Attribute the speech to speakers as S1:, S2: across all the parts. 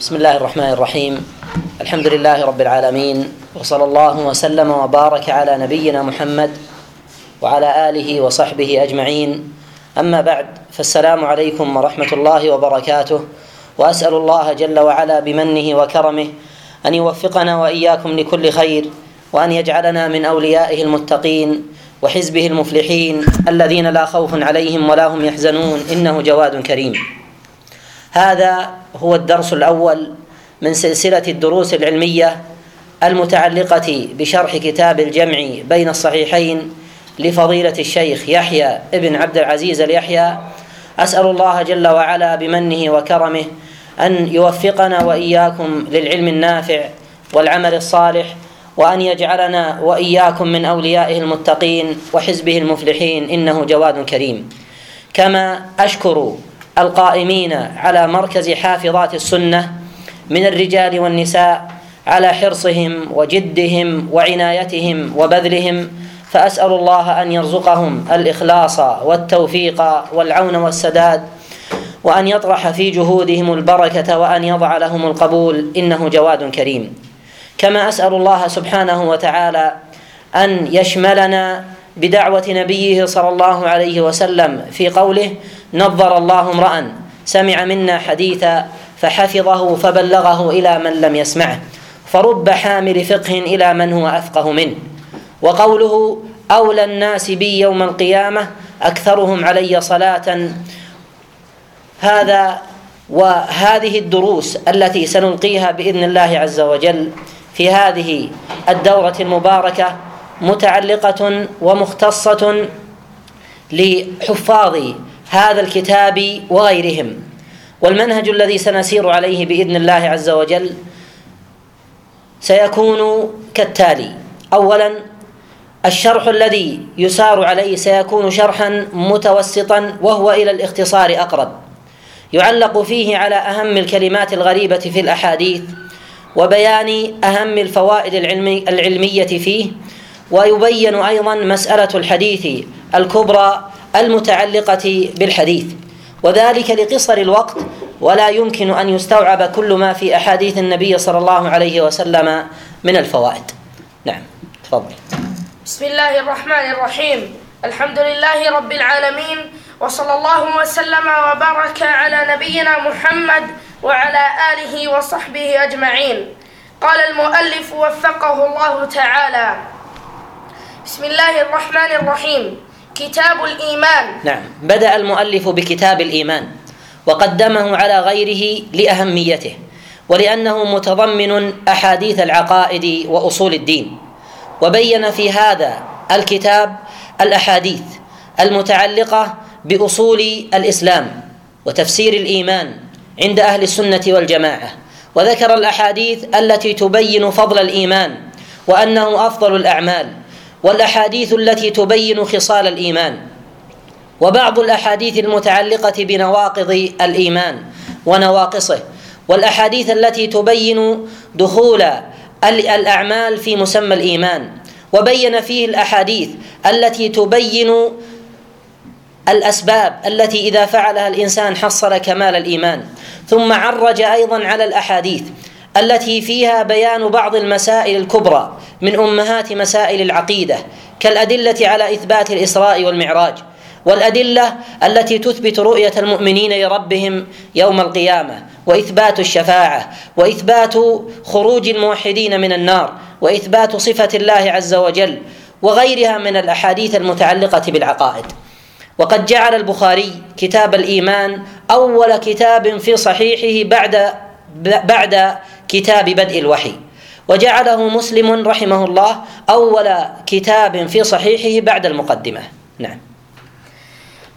S1: بسم الله الرحمن الرحيم. الحمد لله رب العالمين وصلى الله وسلم وبارك على نبينا محمد وعلى آله وصحبه أجمعين. أما بعد فالسلام عليكم ورحمة الله وبركاته وأسأل الله جل وعلا بمنه وكرمه أن يوفقنا وإياكم لكل خير وأن يجعلنا من أوليائه المتقين وحزبه المفلحين الذين لا خوف عليهم ولا هم يحزنون إنه جواد كريم. هذا هو الدرس الأول من سلسلة الدروس العلمية المتعلقة بشرح كتاب الجمع بين الصحيحين لفضيلة الشيخ يحيى ابن عبد العزيز اليحيى. أسأل الله جل وعلا بمنه وكرمه أن يوفقنا وإياكم للعلم النافع والعمل الصالح وأن يجعلنا وإياكم من أوليائه المتقين وحزبه المفلحين إنه جواد كريم. كما أشكر القائمين على مركز حافظات السنة من الرجال والنساء على حرصهم وجدهم وعنايتهم وبذلهم فأسأل الله أن يرزقهم الإخلاص والتوفيق والعون والسداد وأن يطرح في جهودهم البركة وأن يضع لهم القبول إنه جواد كريم. كما أسأل الله سبحانه وتعالى أن يشملنا بدعوة نبيه صلى الله عليه وسلم في قوله نظر الله امرأ سمع منا حديثا فحفظه فبلغه إلى من لم يسمعه فرب حامل فقه إلى من هو أفقه منه. وقوله أولى الناس بي يوم القيامة أكثرهم علي صلاة. هذا وهذه الدروس التي سنلقيها بإذن الله عز وجل في هذه الدورة المباركة متعلقة ومختصة لحفاظ هذا الكتاب وغيرهم. والمنهج الذي سنسير عليه بإذن الله عز وجل سيكون كالتالي. اولا الشرح الذي يسار عليه سيكون شرحا متوسطا وهو إلى الاختصار أقرب. يعلق فيه على أهم الكلمات الغريبة في الأحاديث وبيان أهم الفوائد العلمي العلمية فيه ويبين أيضا مسألة الحديث الكبرى المتعلقة بالحديث. وذلك لقصر الوقت ولا يمكن أن يستوعب كل ما في أحاديث النبي صلى الله عليه وسلم من الفوائد. نعم تفضل.
S2: بسم الله الرحمن الرحيم. الحمد لله رب العالمين وصلى الله وسلم وبارك على نبينا محمد وعلى آله وصحبه أجمعين. قال المؤلف وفقه الله تعالى. بسم الله الرحمن الرحيم. كتاب الإيمان.
S1: نعم. بدأ المؤلف بكتاب الإيمان وقدمه على غيره لأهميته ولأنه متضمن أحاديث العقائد وأصول الدين وبين في هذا الكتاب الأحاديث المتعلقة بأصول الإسلام وتفسير الإيمان عند أهل السنة والجماعة وذكر الأحاديث التي تبين فضل الإيمان وأنه أفضل الأعمال. والأحاديث التي تبين خصال الإيمان وبعض الأحاديث المتعلقة بنواقض الإيمان ونواقصه والأحاديث التي تبين دخول الأعمال في مسمى الإيمان وبين فيه الأحاديث التي تبين الأسباب التي إذا فعلها الإنسان حصل كمال الإيمان ثم عرج أيضا على الأحاديث التي فيها بيان بعض المسائل الكبرى من أمهات مسائل العقيدة كالأدلة على إثبات الإسراء والمعراج والأدلة التي تثبت رؤية المؤمنين لربهم يوم القيامة وإثبات الشفاعة وإثبات خروج الموحدين من النار وإثبات صفة الله عز وجل وغيرها من الأحاديث المتعلقة بالعقائد. وقد جعل البخاري كتاب الإيمان أول كتاب في صحيحه بعد بعد كتاب بدء الوحي. وجعله مسلم رحمه الله أول كتاب في صحيحه بعد المقدمة. نعم.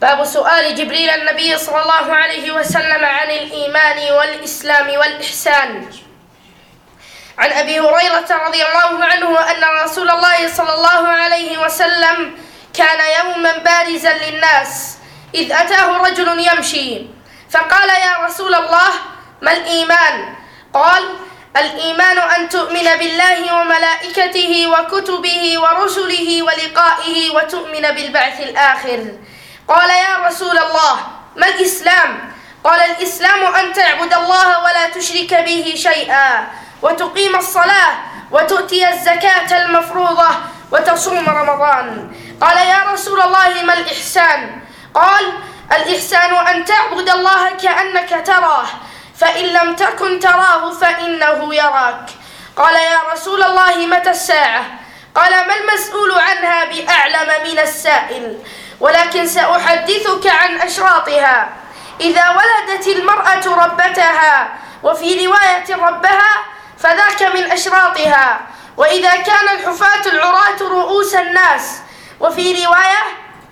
S2: باب سؤال جبريل النبي صلى الله عليه وسلم عن الإيمان والإسلام والإحسان. عن أبي هريرة رضي الله عنه أن رسول الله صلى الله عليه وسلم كان يوما بارزا للناس إذ أتاه رجل يمشي فقال يا رسول الله ما الإيمان؟ قال الإيمان أن تؤمن بالله وملائكته وكتبه ورسله ولقائه وتؤمن بالبعث الآخر قال يا رسول الله ما الإسلام؟ قال الإسلام أن تعبد الله ولا تشرك به شيئا وتقيم الصلاة وتؤتي الزكاة المفروضة وتصوم رمضان قال يا رسول الله ما الإحسان؟ قال الإحسان أن تعبد الله كأنك تراه فإن لم تكن تراه فإنه يراك. قال يا رسول الله متى الساعة؟ قال ما المسؤول عنها بأعلم من السائل؟ ولكن سأحدثك عن أشراطها. إذا ولدت المرأة ربتها وفي رواية ربها فذاك من أشراطها. وإذا كان الحفاة العراة رؤوس الناس وفي رواية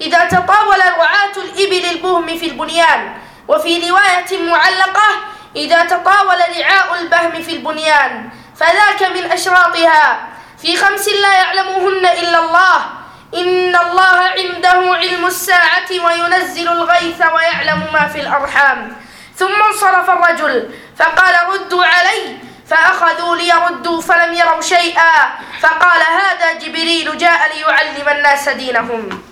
S2: إذا تطاول رعاة الإبل البهم في البنيان وفي رواية معلقة إذا تقاول رعاء البهم في البنيان فذاك من أشراطها. في خمس لا يعلمهن إلا الله. إن الله عنده علم الساعة وينزل الغيث ويعلم ما في الأرحام. ثم انصرف الرجل فقال ردوا علي فأخذوا ليردوا فلم يروا شيئا. فقال هذا جبريل جاء ليعلم الناس دينهم.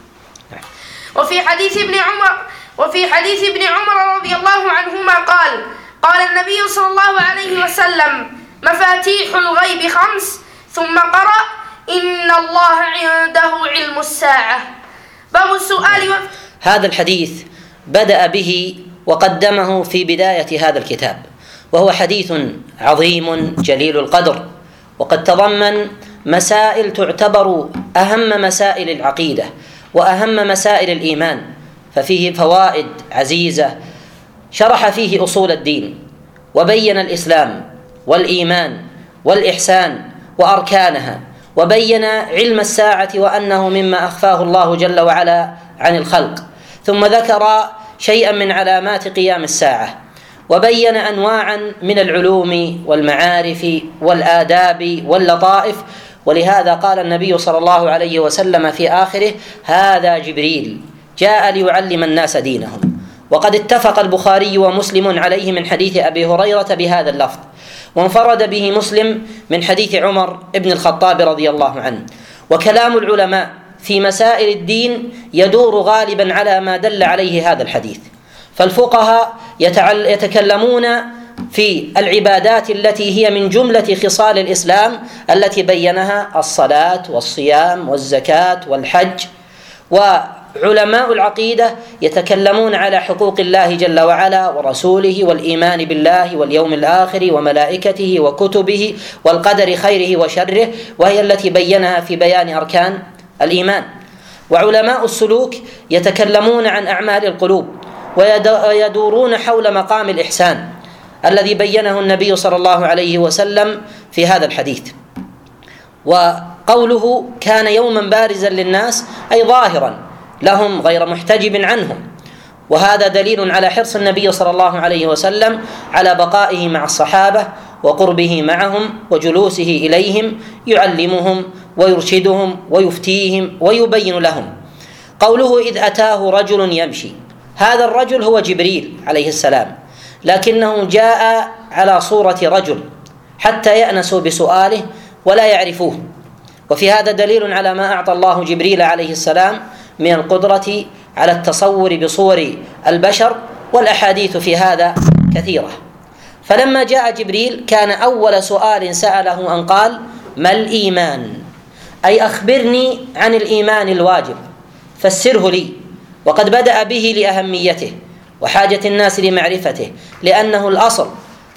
S2: وفي حديث ابن عمر وفي حديث ابن عمر رضي الله عنهما قال قال النبي صلى الله عليه وسلم مفاتيح الغيب خمس. ثم قرأ إن الله عنده علم الساعة. باب السؤال و...
S1: هذا الحديث بدأ به وقدمه في بداية هذا الكتاب وهو حديث عظيم جليل القدر وقد تضمن مسائل تعتبر أهم مسائل العقيدة وأهم مسائل الإيمان ففيه فوائد عزيزة شرح فيه أصول الدين وبين الإسلام والإيمان والإحسان وأركانها وبين علم الساعة وأنه مما أخفاه الله جل وعلا عن الخلق ثم ذكر شيئا من علامات قيام الساعة وبين أنواعا من العلوم والمعارف والآداب واللطائف ولهذا قال النبي صلى الله عليه وسلم في آخره هذا جبريل جاء ليعلم الناس دينهم. وقد اتفق البخاري ومسلم عليه من حديث أبي هريرة بهذا اللفظ. وانفرد به مسلم من حديث عمر بن الخطاب رضي الله عنه. وكلام العلماء في مسائل الدين يدور غالبا على ما دل عليه هذا الحديث. فالفقهاء يتكلمون في العبادات التي هي من جملة خصال الإسلام التي بينها الصلاة والصيام والزكاة والحج و علماء العقيدة يتكلمون على حقوق الله جل وعلا ورسوله والإيمان بالله واليوم الآخر وملائكته وكتبه والقدر خيره وشره وهي التي بينها في بيان أركان الإيمان. وعلماء السلوك يتكلمون عن أعمال القلوب ويدورون حول مقام الإحسان الذي بينه النبي صلى الله عليه وسلم في هذا الحديث. وقوله كان يوما بارزا للناس أي ظاهرا لهم غير محتجب عنهم. وهذا دليل على حرص النبي صلى الله عليه وسلم على بقائه مع الصحابة وقربه معهم وجلوسه إليهم يعلمهم ويرشدهم ويفتيهم ويبين لهم. قوله إذ أتاه رجل يمشي. هذا الرجل هو جبريل عليه السلام. لكنه جاء على صورة رجل حتى يأنسوا بسؤاله ولا يعرفوه. وفي هذا دليل على ما أعطى الله جبريل عليه السلام من القدرة على التصور بصور البشر والأحاديث في هذا كثيرة. فلما جاء جبريل كان أول سؤال سأله أن قال ما الإيمان؟ أي أخبرني عن الإيمان الواجب فسره لي وقد بدأ به لأهميته وحاجة الناس لمعرفته لأنه الأصل.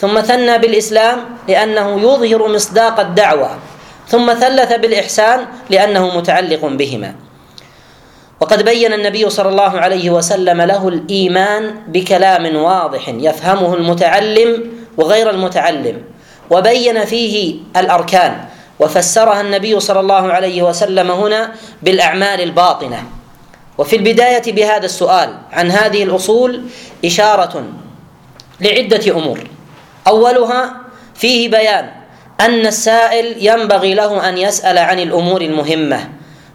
S1: ثم ثنى بالإسلام لأنه يظهر مصداق الدعوة. ثم ثلث بالإحسان لأنه متعلق بهما. وقد بين النبي صلى الله عليه وسلم له الإيمان بكلام واضح يفهمه المتعلم وغير المتعلم وبين فيه الأركان وفسرها النبي صلى الله عليه وسلم هنا بالأعمال الباطنة. وفي البداية بهذا السؤال عن هذه الأصول إشارة لعدة أمور. أولها فيه بيان أن السائل ينبغي له أن يسأل عن الأمور المهمة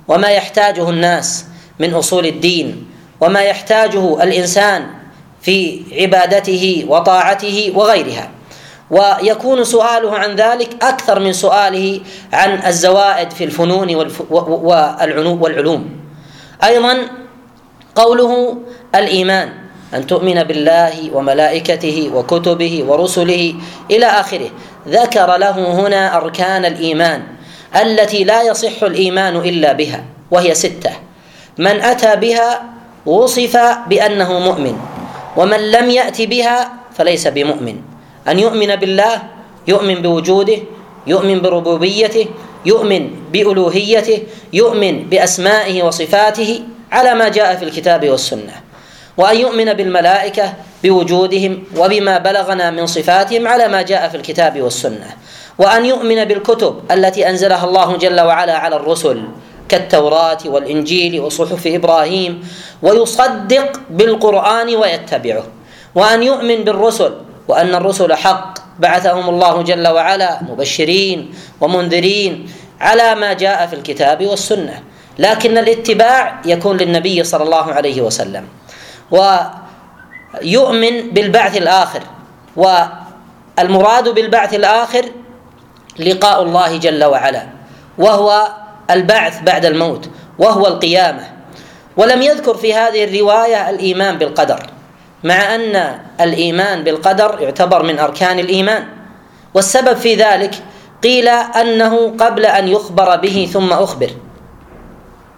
S1: وما يحتاجه الناس من أصول الدين وما يحتاجه الإنسان في عبادته وطاعته وغيرها. ويكون سؤاله عن ذلك أكثر من سؤاله عن الزوائد في الفنون والعلوم. أيضا قوله الإيمان أن تؤمن بالله وملائكته وكتبه ورسله إلى آخره. ذكر له هنا أركان الإيمان التي لا يصح الإيمان إلا بها وهي ستة. من أتى بها وصف بأنه مؤمن ومن لم يأتي بها فليس بمؤمن. أن يؤمن بالله يؤمن بوجوده يؤمن بربوبيته يؤمن بألوهيته يؤمن بأسمائه وصفاته على ما جاء في الكتاب والسنة. وأن يؤمن بالملائكة بوجودهم وبما بلغنا من صفاتهم على ما جاء في الكتاب والسنة. وأن يؤمن بالكتب التي أنزلها الله جل وعلا على الرسل. كالتوراة والإنجيل وصحف إبراهيم ويصدق بالقرآن ويتبعه. وأن يؤمن بالرسل وأن الرسل حق. بعثهم الله جل وعلا مبشرين ومنذرين على ما جاء في الكتاب والسنة. لكن الاتباع يكون للنبي صلى الله عليه وسلم. ويؤمن بالبعث الآخر. والمراد بالبعث الآخر لقاء الله جل وعلا. وهو البعث بعد الموت وهو القيامة. ولم يذكر في هذه الرواية الإيمان بالقدر مع أن الإيمان بالقدر يعتبر من أركان الإيمان. والسبب في ذلك قيل أنه قبل أن يخبر به ثم أخبر.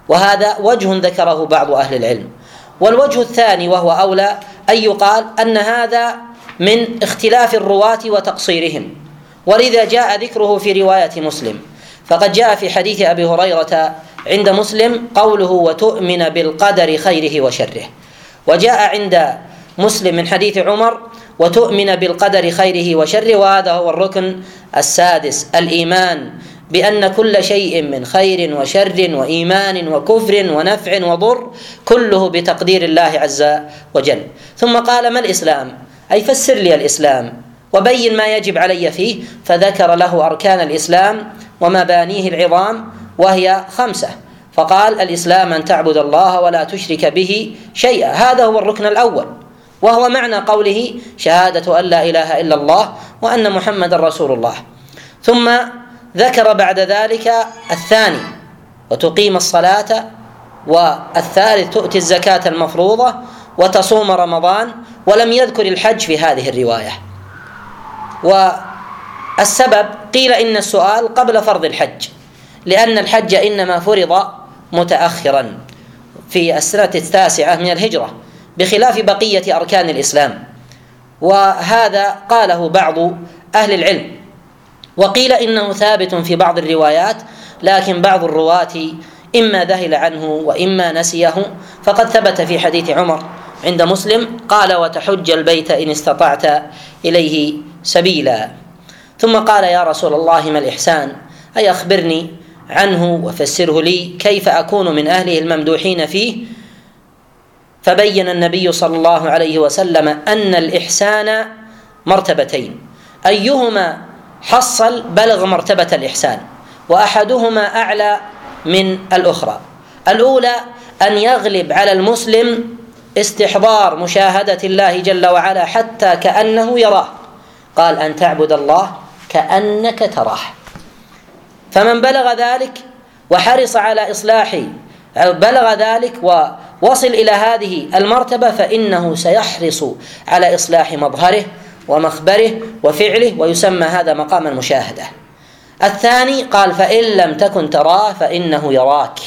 S1: وهذا وجه ذكره بعض أهل العلم. والوجه الثاني وهو أولى أن يقال أن هذا من اختلاف الرواة وتقصيرهم. ولذا جاء ذكره في رواية مسلم. فقد جاء في حديث أبي هريرة عند مسلم قوله وتؤمن بالقدر خيره وشره. وجاء عند مسلم من حديث عمر وتؤمن بالقدر خيره وشره وهذا هو الركن السادس الإيمان بأن كل شيء من خير وشر وإيمان وكفر ونفع وضر كله بتقدير الله عز وجل. ثم قال ما الإسلام؟ أي فسر لي الإسلام. وبين ما يجب علي فيه فذكر له أركان الإسلام ومبانيه العظام وهي خمسة. فقال الإسلام أن تعبد الله ولا تشرك به شيئا. هذا هو الركن الأول. وهو معنى قوله شهادة أن لا إله إلا الله وأن محمد رسول الله. ثم ذكر بعد ذلك الثاني وتقيم الصلاة والثالث تؤتي الزكاة المفروضة وتصوم رمضان ولم يذكر الحج في هذه الرواية. والسبب قيل إن السؤال قبل فرض الحج لأن الحج إنما فرض متأخرا في السنة التاسعة من الهجرة بخلاف بقية أركان الإسلام. وهذا قاله بعض أهل العلم. وقيل إنه ثابت في بعض الروايات لكن بعض الرواة إما ذهل عنه وإما نسيه. فقد ثبت في حديث عمر عند مسلم قال وتحج البيت إن استطعت إليه سبيلا. ثم قال يا رسول الله ما الإحسان؟ أي أخبرني عنه وفسره لي كيف أكون من أهله الممدوحين فيه؟ فبين النبي صلى الله عليه وسلم أن الإحسان مرتبتين. أيهما حصل بلغ مرتبة الإحسان وأحدهما أعلى من الأخرى. الأولى أن يغلب على المسلم استحضار مشاهدة الله جل وعلا حتى كأنه يراه. قال أن تعبد الله كأنك تراه. فمن بلغ ذلك وحرص على إصلاح بلغ ذلك ووصل إلى هذه المرتبة فإنه سيحرص على إصلاح مظهره ومخبره وفعله ويسمى هذا مقام المشاهدة الثاني قال فإن لم تكن تراه فإنه يراك.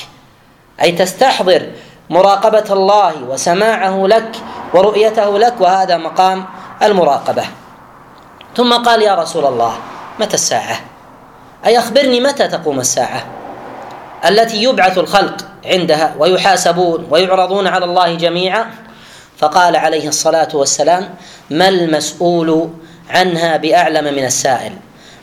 S1: أي تستحضر مراقبة الله وسماعه لك ورؤيته لك وهذا مقام المراقبة. ثم قال يا رسول الله متى الساعة؟ أي أخبرني متى تقوم الساعة؟ التي يبعث الخلق عندها ويحاسبون ويعرضون على الله جميعا. فقال عليه الصلاة والسلام ما المسؤول عنها بأعلم من السائل؟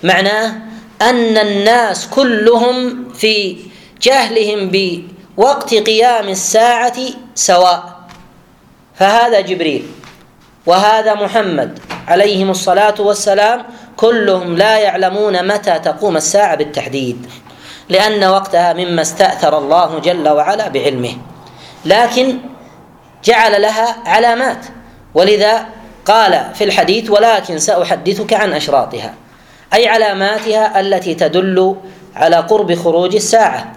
S1: معناه أن الناس كلهم في جهلهم بوقت قيام الساعة سواء. فهذا جبريل وهذا محمد عليهم الصلاة والسلام كلهم لا يعلمون متى تقوم الساعة بالتحديد لأن وقتها مما استأثر الله جل وعلا بعلمه. لكن جعل لها علامات. ولذا قال في الحديث ولكن سأحدثك عن أشراطها. أي علاماتها التي تدل على قرب خروج الساعة.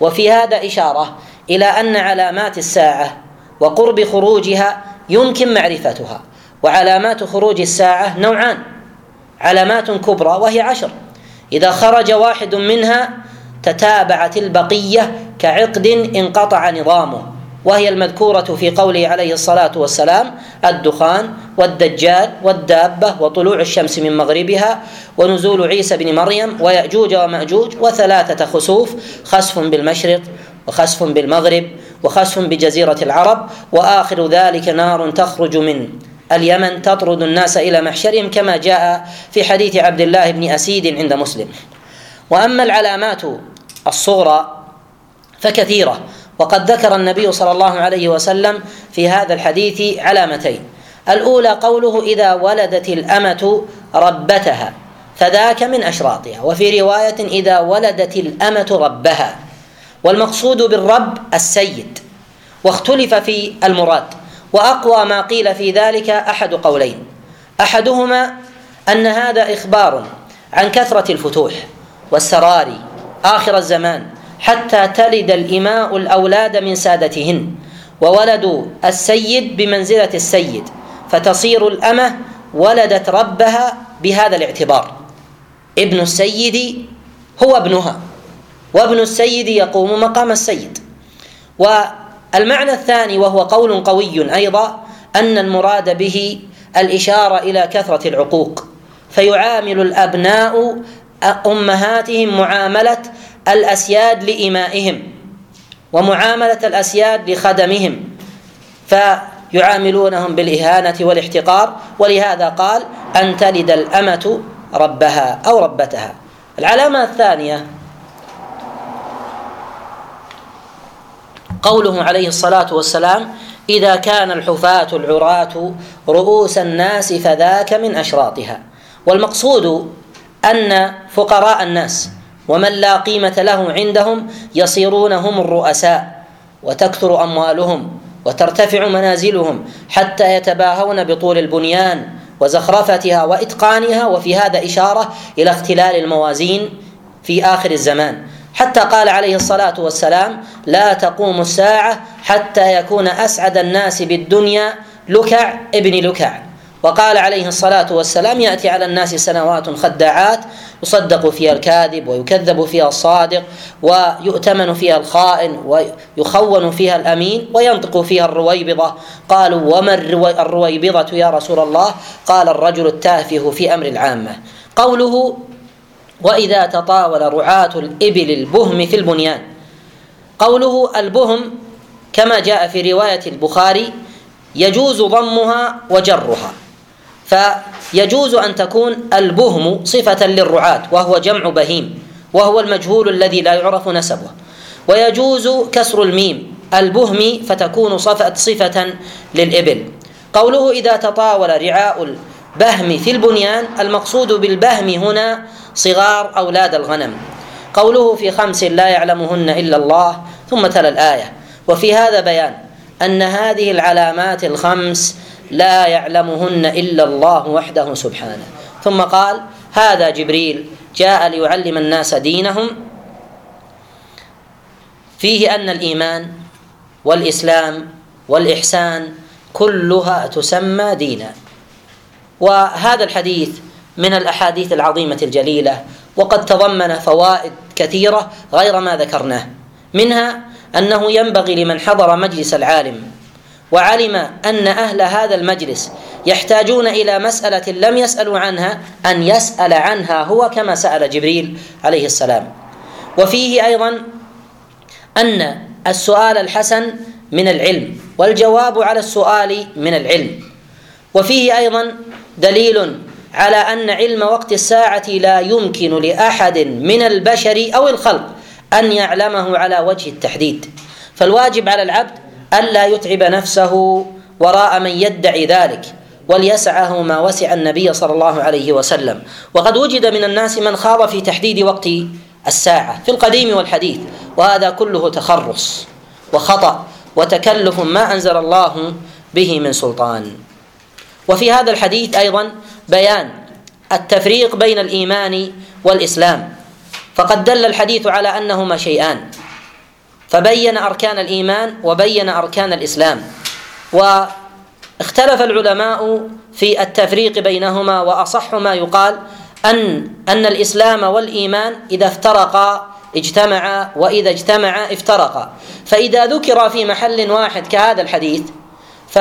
S1: وفي هذا إشارة إلى أن علامات الساعة وقرب خروجها يمكن معرفتها. وعلامات خروج الساعة نوعان. علامات كبرى وهي عشر. إذا خرج واحد منها تتابعت البقية كعقد انقطع نظامه. وهي المذكورة في قوله عليه الصلاة والسلام الدخان والدجال والدابة وطلوع الشمس من مغربها ونزول عيسى بن مريم ويأجوج ومأجوج وثلاثة خسوف خسف بالمشرق وخسف بالمغرب وخسف بجزيرة العرب وآخر ذلك نار تخرج من اليمن تطرد الناس إلى محشرهم كما جاء في حديث عبد الله بن أسيد عند مسلم. وأما العلامات الصغرى فكثيرة وقد ذكر النبي صلى الله عليه وسلم في هذا الحديث علامتين. الأولى قوله إذا ولدت الأمة ربتها فذاك من أشراطها. وفي رواية إذا ولدت الأمة ربها والمقصود بالرب السيد واختلف في المراد. وأقوى ما قيل في ذلك أحد قولين. أحدهما أن هذا إخبار عن كثرة الفتوح والسرار آخر الزمان حتى تلد الإماء الأولاد من سادتهن وولد السيد بمنزلة السيد فتصير الأمة ولدت ربها بهذا الاعتبار. ابن السيد هو ابنها وابن السيد يقوم مقام السيد و المعنى الثاني وهو قول قوي أيضا أن المراد به الإشارة إلى كثرة العقوق. فيعامل الأبناء أمهاتهم معاملة الأسياد لإمائهم ومعاملة الأسياد لخدمهم فيعاملونهم بالإهانة والاحتقار ولهذا قال أن تلد الأمة ربها أو ربتها. العلامة الثانية قوله عليه الصلاة والسلام إذا كان الحفاة العراة رؤوس الناس فذاك من أشراطها. والمقصود أن فقراء الناس ومن لا قيمة له عندهم يصيرون هم الرؤساء وتكثر أموالهم وترتفع منازلهم حتى يتباهون بطول البنيان وزخرفتها وإتقانها وفي هذا إشارة إلى اختلال الموازين في آخر الزمان. حتى قال عليه الصلاة والسلام لا تقوم الساعة حتى يكون أسعد الناس بالدنيا لكع ابن لكع. وقال عليه الصلاة والسلام يأتي على الناس سنوات خداعات يصدق فيها الكاذب ويكذب فيها الصادق ويؤتمن فيها الخائن ويخون فيها الأمين وينطق فيها الرويبضة. قالوا وما الرويبضة يا رسول الله؟ قال الرجل التافه في أمر العامة. قوله وإذا تطاول رعاة الإبل البهم في البنيان قوله البهم كما جاء في رواية البخاري يجوز ضمها وجرها فيجوز أن تكون البهم صفة للرعاة وهو جمع بهيم وهو المجهول الذي لا يعرف نسبه ويجوز كسر الميم البهم فتكون صفة, صفة للإبل قوله إذا تطاول رعاء البهم في البنيان المقصود بالبهم هنا صغار أولاد الغنم. قوله في خمس لا يعلمهن إلا الله ثم تلا الآية. وفي هذا بيان أن هذه العلامات الخمس لا يعلمهن إلا الله وحده سبحانه. ثم قال هذا جبريل جاء ليعلم الناس دينهم. فيه أن الإيمان والإسلام والإحسان كلها تسمى دينا. وهذا الحديث من الأحاديث العظيمة الجليلة وقد تضمن فوائد كثيرة غير ما ذكرناه. منها أنه ينبغي لمن حضر مجلس العالم وعلم أن أهل هذا المجلس يحتاجون إلى مسألة لم يسألوا عنها أن يسأل عنها هو كما سأل جبريل عليه السلام. وفيه أيضا أن السؤال الحسن من العلم والجواب على السؤال من العلم. وفيه أيضا دليل على أن علم وقت الساعة لا يمكن لأحد من البشر أو الخلق أن يعلمه على وجه التحديد. فالواجب على العبد ألا يتعب نفسه وراء من يدعي ذلك وليسعه ما وسع النبي صلى الله عليه وسلم. وقد وجد من الناس من خاض في تحديد وقت الساعة في القديم والحديث وهذا كله تخرص وخطأ وتكلف ما أنزل الله به من سلطان. وفي هذا الحديث أيضا بيان التفريق بين الإيمان والإسلام. فقد دل الحديث على أنهما شيئان فبين أركان الإيمان وبين أركان الإسلام. واختلف العلماء في التفريق بينهما وأصح ما يقال أن أن الإسلام والإيمان إذا افترقا اجتمعا وإذا اجتمعا افترقا. فإذا ذكر في محل واحد كهذا الحديث ف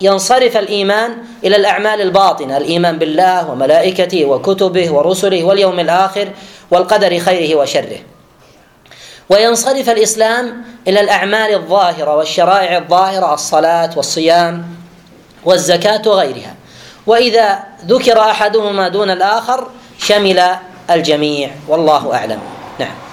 S1: ينصرف الإيمان إلى الأعمال الباطنة الإيمان بالله وملائكته وكتبه ورسله واليوم الآخر والقدر خيره وشره. وينصرف الإسلام إلى الأعمال الظاهرة والشرائع الظاهرة الصلاة والصيام والزكاة وغيرها. وإذا ذكر أحدهما دون الآخر شمل الجميع والله أعلم. نعم.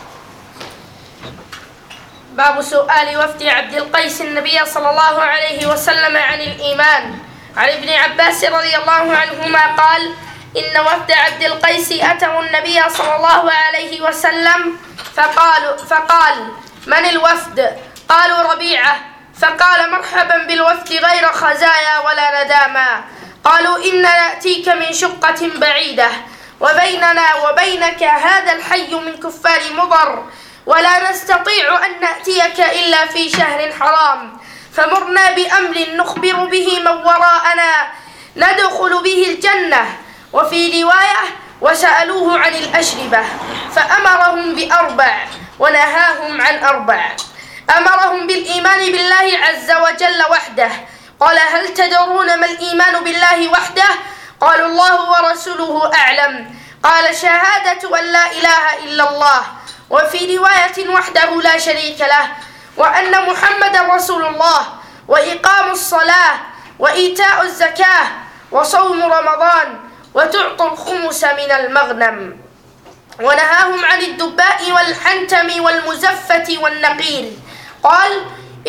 S2: باب سؤال وفد عبد القيس النبي صلى الله عليه وسلم عن الإيمان. عن ابن عباس رضي الله عنهما قال إن وفد عبد القيس أتوا النبي صلى الله عليه وسلم فقالوا فقال من الوفد؟ قالوا ربيعة. فقال مرحبا بالوفد غير خزايا ولا نداما قالوا إنا نأتيك من شقة بعيدة وبيننا وبينك هذا الحي من كفار مضر ولا نستطيع أن نأتيك إلا في شهر حرام. فمرنا بأمر نخبر به من وراءنا. ندخل به الجنة. وفي رواية وسألوه عن الأشربة. فأمرهم بأربع ونهاهم عن أربع. أمرهم بالإيمان بالله عز وجل وحده. قال هل تدرون ما الإيمان بالله وحده؟ قالوا الله ورسوله أعلم. قال شهادة أن لا إله إلا الله. وفي رواية وحده لا شريك له وأن محمد رسول الله وإقام الصلاة وإيتاء الزكاة وصوم رمضان وتعطى الخمس من المغنم. ونهاهم عن الدباء والحنتم والمزفة والنقيل. قال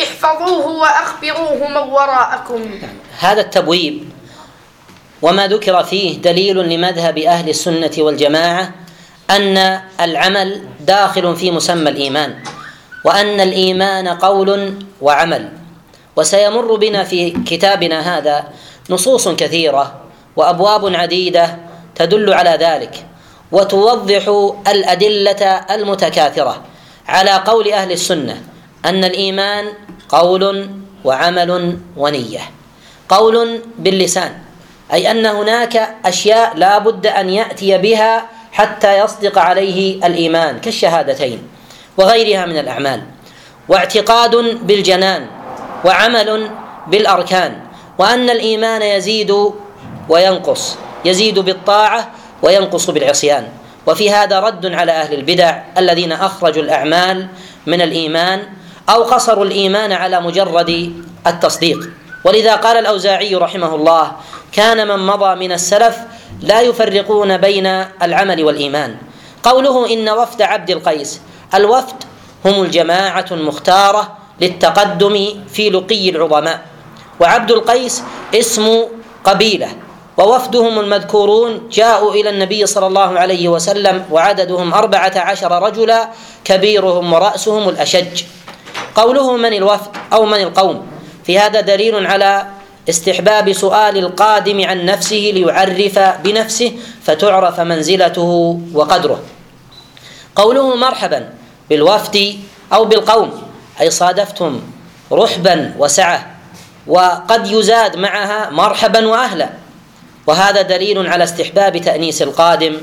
S2: احفظوه وأخبروه من وراءكم.
S1: هذا التبويب وما ذكر فيه دليل لمذهب أهل السنة والجماعة أن العمل داخل في مسمى الإيمان وأن الإيمان قول وعمل. وسيمر بنا في كتابنا هذا نصوص كثيرة وأبواب عديدة تدل على ذلك وتوضح الأدلة المتكاثرة على قول أهل السنة أن الإيمان قول وعمل ونية. قول باللسان أي أن هناك أشياء لا بد أن يأتي بها حتى يصدق عليه الإيمان كالشهادتين وغيرها من الأعمال. واعتقاد بالجنان وعمل بالأركان وأن الإيمان يزيد وينقص يزيد بالطاعة وينقص بالعصيان. وفي هذا رد على أهل البدع الذين أخرجوا الأعمال من الإيمان أو قصروا الإيمان على مجرد التصديق. ولذا قال الأوزاعي رحمه الله كان من مضى من السلف لا يفرقون بين العمل والإيمان. قوله إن وفد عبد القيس الوفد هم الجماعة المختارة للتقدم في لقي العظماء. وعبد القيس اسم قبيلة ووفدهم المذكورون جاءوا إلى النبي صلى الله عليه وسلم وعددهم أربعة عشر رجلا كبيرهم ورأسهم الأشج. قوله من الوفد أو من القوم في هذا دليل على استحباب سؤال القادم عن نفسه ليعرف بنفسه فتعرف منزلته وقدره. قوله مرحبا بالوفد أو بالقوم أي صادفتم رحبا وسعة وقد يزاد معها مرحبا وأهلا. وهذا دليل على استحباب تأنيس القادم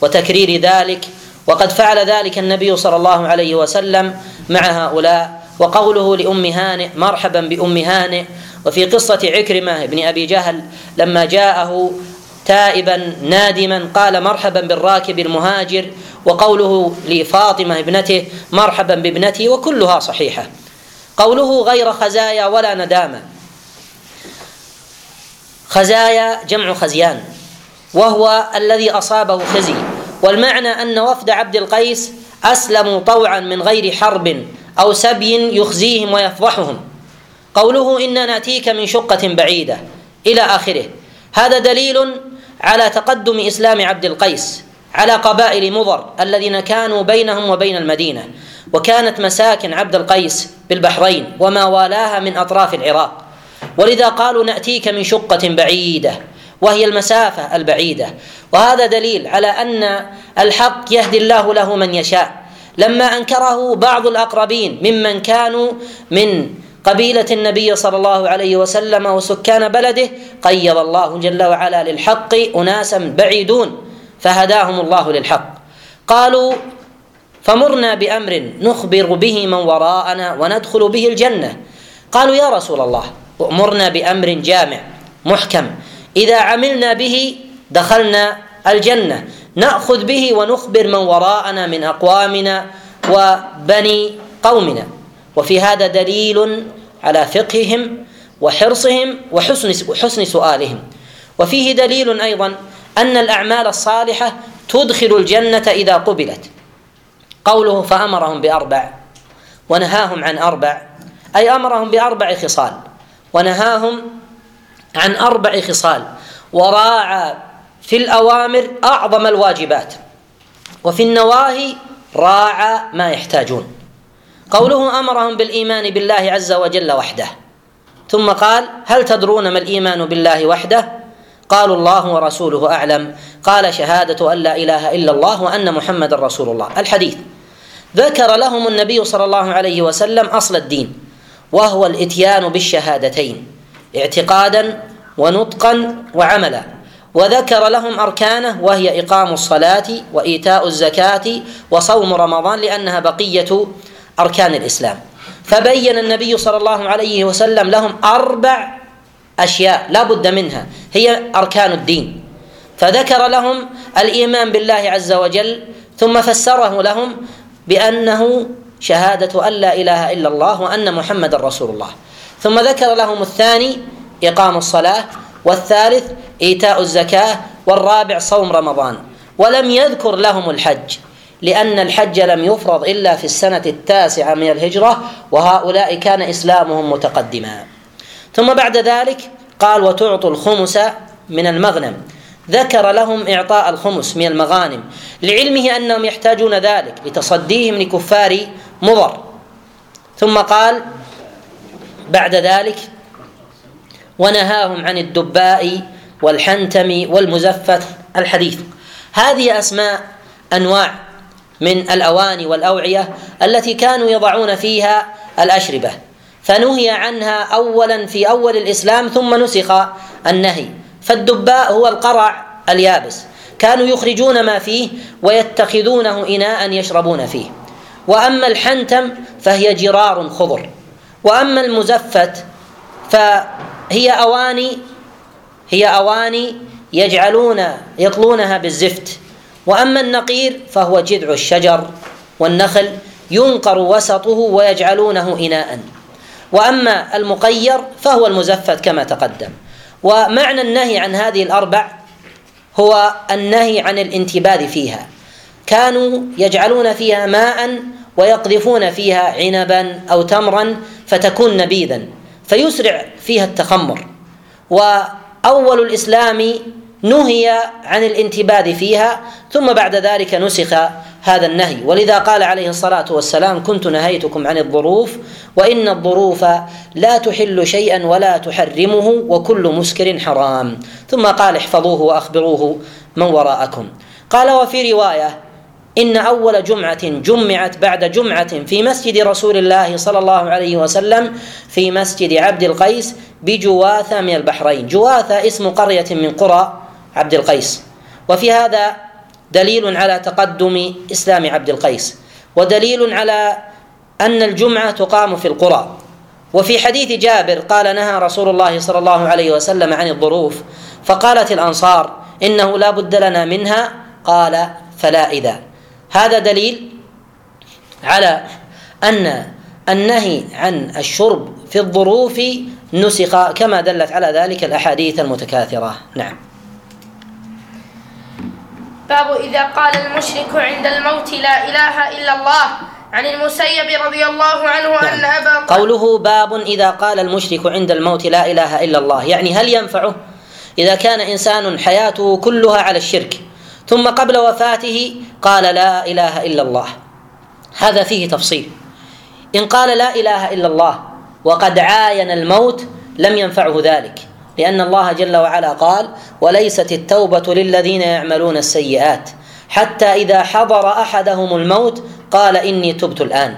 S1: وتكرير ذلك وقد فعل ذلك النبي صلى الله عليه وسلم مع هؤلاء. وقوله لأم هانئ مرحبا بأم هانئ وفي قصة عكرمة بن أبي جهل لما جاءه تائبا نادما قال مرحبا بالراكب المهاجر وقوله لفاطمة ابنته مرحبا بابنتي وكلها صحيحة. قوله غير خزايا ولا ندامة. خزايا جمع خزيان وهو الذي أصابه خزي. والمعنى أن وفد عبد القيس أسلموا طوعا من غير حرب أو سبي يخزيهم ويفضحهم. قوله إن نأتيك من شقة بعيدة إلى آخره. هذا دليل على تقدم إسلام عبد القيس على قبائل مضر الذين كانوا بينهم وبين المدينة وكانت مساكن عبد القيس بالبحرين وما والاها من أطراف العراق. ولذا قالوا نأتيك من شقة بعيدة وهي المسافة البعيدة. وهذا دليل على أن الحق يهدي الله له من يشاء. لما أنكره بعض الأقربين ممن كانوا من قبيلة النبي صلى الله عليه وسلم وسكان بلده قيض الله جل وعلا للحق أناسا بعيدون فهداهم الله للحق. قالوا فمرنا بأمر نخبر به من وراءنا وندخل به الجنة. قالوا يا رسول الله أمرنا بأمر جامع محكم. إذا عملنا به دخلنا الجنة. نأخذ به ونخبر من وراءنا من أقوامنا وبني قومنا. وفي هذا دليل على فقههم وحرصهم وحسن وحسن سؤالهم. وفيه دليل أيضا أن الأعمال الصالحة تدخل الجنة إذا قبلت. قوله فأمرهم بأربع ونهاهم عن أربع أي أمرهم بأربع خصال. ونهاهم عن أربع خصال. وراعى في الأوامر أعظم الواجبات. وفي النواهي راعى ما يحتاجون. قوله أمرهم بالإيمان بالله عز وجل وحده. ثم قال هل تدرون ما الإيمان بالله وحده؟ قالوا الله ورسوله أعلم. قال شهادة أن لا إله إلا الله وأن محمد رسول الله. الحديث. ذكر لهم النبي صلى الله عليه وسلم أصل الدين وهو الإتيان بالشهادتين اعتقادا ونطقا وعملا. وذكر لهم أركانه وهي إقام الصلاة وإيتاء الزكاة وصوم رمضان لأنها بقية أركان الإسلام. فبين النبي صلى الله عليه وسلم لهم أربع أشياء لا بد منها. هي أركان الدين. فذكر لهم الإيمان بالله عز وجل ثم فسره لهم بأنه شهادة أن لا إله إلا الله وأن محمد رسول الله. ثم ذكر لهم الثاني إقام الصلاة والثالث إيتاء الزكاة والرابع صوم رمضان. ولم يذكر لهم الحج. لأن الحج لم يفرض إلا في السنة التاسعة من الهجرة وهؤلاء كان إسلامهم متقدما. ثم بعد ذلك قال وتعطوا الخمس من المغنم. ذكر لهم إعطاء الخمس من المغانم لعلمه أنهم يحتاجون ذلك لتصديهم لكفار مضر. ثم قال بعد ذلك ونهاهم عن الدباء والحنتم والمزفت. الحديث هذه أسماء أنواع من الأواني والأوعية التي كانوا يضعون فيها الأشربة. فنهي عنها أولا في أول الإسلام ثم نسخ النهي. فالدباء هو القرع اليابس. كانوا يخرجون ما فيه ويتخذونه إناء يشربون فيه. وأما الحنتم فهي جرار خضر. وأما المزفت فهي أواني هي أواني يجعلون يطلونها بالزفت. وأما النقير فهو جذع الشجر والنخل ينقر وسطه ويجعلونه إناء. وأما المقير فهو المزفت كما تقدم. ومعنى النهي عن هذه الأربع هو النهي عن الانتباذ فيها. كانوا يجعلون فيها ماء ويقذفون فيها عنبا أو تمرا فتكون نبيذا فيسرع فيها التخمر. وأول الإسلام نهي عن الانتباد فيها ثم بعد ذلك نسخ هذا النهي. ولذا قال عليه الصلاة والسلام كنت نهيتكم عن الظروف وإن الظروف لا تحل شيئا ولا تحرمه وكل مسكر حرام. ثم قال احفظوه وأخبروه من وراءكم. قال وفي رواية إن أول جمعة جمعت بعد جمعة في مسجد رسول الله صلى الله عليه وسلم في مسجد عبد القيس بجواثة من البحرين. جواثة اسم قرية من قرى عبد القيس. وفي هذا دليل على تقدم إسلام عبد القيس. ودليل على أن الجمعة تقام في القرى. وفي حديث جابر قال نهى رسول الله صلى الله عليه وسلم عن الظروف فقالت الأنصار إنه لا بد لنا منها. قال فلا إذا. هذا دليل على أن النهي عن الشرب في الظروف نسخ كما دلت على ذلك الأحاديث المتكاثرة. نعم.
S2: باب إذا قال المشرك عند الموت لا إله إلا الله عن المسيب رضي الله عنه نعم. أن أبا
S1: قوله باب إذا قال المشرك عند الموت لا إله إلا الله. يعني هل ينفعه إذا كان إنسان حياته كلها على الشرك ثم قبل وفاته قال لا إله إلا الله؟ هذا فيه تفصيل. إن قال لا إله إلا الله وقد عاين الموت لم ينفعه ذلك. لأن الله جل وعلا قال وليست التوبة للذين يعملون السيئات. حتى إذا حضر أحدهم الموت قال إني تبت الآن.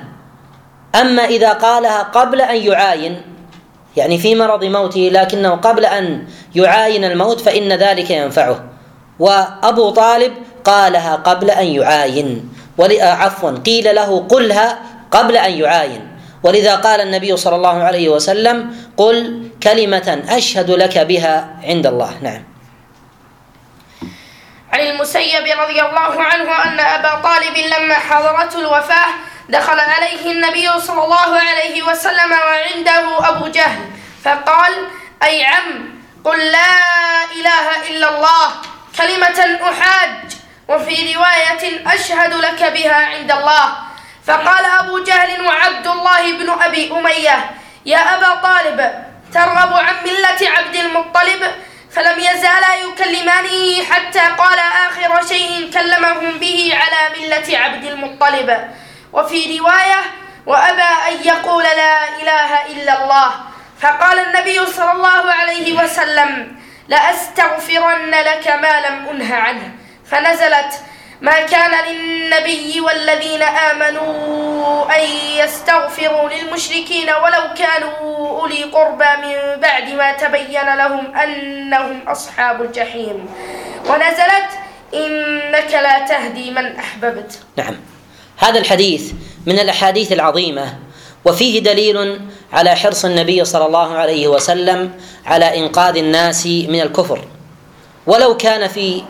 S1: أما إذا قالها قبل أن يعاين يعني في مرض موته لكنه قبل أن يعاين الموت فإن ذلك ينفعه. وأبو طالب قالها قبل أن يعاين. عفوا قيل له قلها قبل أن يعاين. ولذا قال النبي صلى الله عليه وسلم قل كلمة أشهد لك بها عند الله. نعم.
S2: عن المسيب رضي الله عنه أن أبا طالب لما حضرته الوفاة دخل عليه النبي صلى الله عليه وسلم وعنده أبو جهل فقال أي عم قل لا إله إلا الله كلمة أحاج وفي رواية أشهد لك بها عند الله. فقال أبو جهل وعبد الله بن أبي أمية يا أبا طالب ترغب عن ملة عبد المطلب؟ فلم يزالا يكلمانه حتى قال آخر شيء كلمهم به على ملة عبد المطلب. وفي رواية وأبى أن يقول لا إله إلا الله. فقال النبي صلى الله عليه وسلم لأستغفرن لك ما لم أنه عنه. فنزلت ما كان للنبي والذين آمنوا أن يستغفروا للمشركين ولو كانوا أولي قربى من بعد ما تبين لهم أنهم أصحاب الجحيم. ونزلت إنك لا تهدي من أحببت.
S1: نعم. هذا الحديث من الأحاديث العظيمة وفيه دليل على حرص النبي صلى الله عليه وسلم على إنقاذ الناس من الكفر. ولو كان في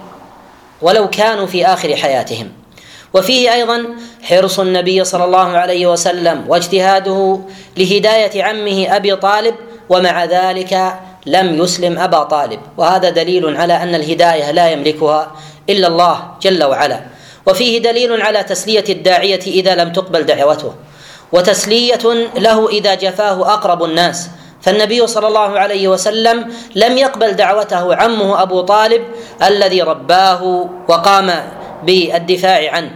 S1: ولو كانوا في آخر حياتهم. وفيه أيضا حرص النبي صلى الله عليه وسلم واجتهاده لهداية عمه أبي طالب ومع ذلك لم يسلم أبا طالب. وهذا دليل على أن الهداية لا يملكها إلا الله جل وعلا. وفيه دليل على تسلية الداعية إذا لم تقبل دعوته. وتسلية له إذا جفاه أقرب الناس. فالنبي صلى الله عليه وسلم لم يقبل دعوته عمه أبو طالب الذي رباه وقام بالدفاع عنه.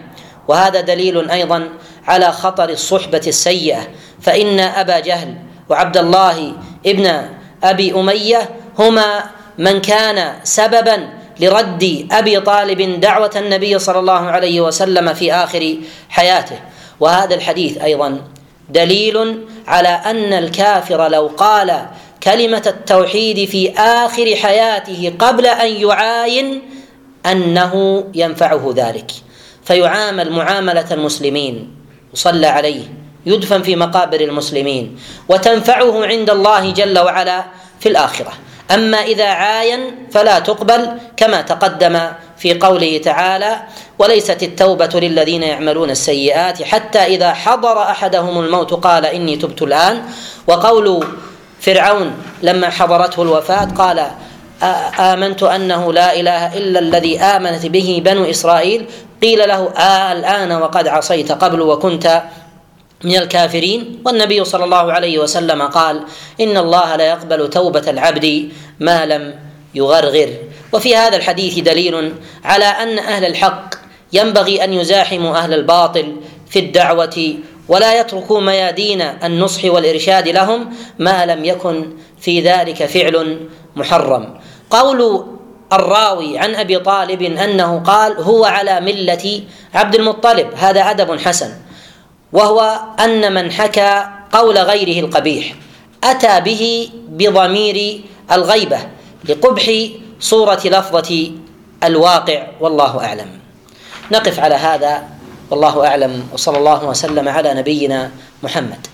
S1: وهذا دليل أيضا على خطر الصحبة السيئة. فإن أبا جهل وعبد الله ابن أبي أمية هما من كان سببا لرد أبي طالب دعوة النبي صلى الله عليه وسلم في آخر حياته. وهذا الحديث أيضا دليل على أن الكافر لو قال كلمة التوحيد في آخر حياته قبل أن يعاين أنه ينفعه ذلك. فيعامل معاملة المسلمين يصلى عليه يدفن في مقابر المسلمين وتنفعه عند الله جل وعلا في الآخرة. أما إذا عاين فلا تقبل كما تقدم في قوله تعالى وليست التوبة للذين يعملون السيئات حتى إذا حضر أحدهم الموت قال إني تبت الآن وقول فرعون لما حضرته الوفاة قال آمنت أنه لا إله إلا الذي آمنت به بنو إسرائيل قيل له آه الآن وقد عصيت قبل وكنت من الكافرين والنبي صلى الله عليه وسلم قال إن الله لا يقبل توبة العبد ما لم يغرغر وفي هذا الحديث دليل على أن أهل الحق ينبغي أن يزاحموا أهل الباطل في الدعوة ولا يتركوا ميادين النصح والإرشاد لهم ما لم يكن في ذلك فعل محرم. قول الراوي عن أبي طالب أنه قال هو على ملة عبد المطلب هذا أدب حسن وهو أن من حكى قول غيره القبيح أتى به بضمير الغيبة لقبح صورة لفظة الواقع والله أعلم. نقف على هذا والله أعلم وصلى الله وسلم على نبينا محمد.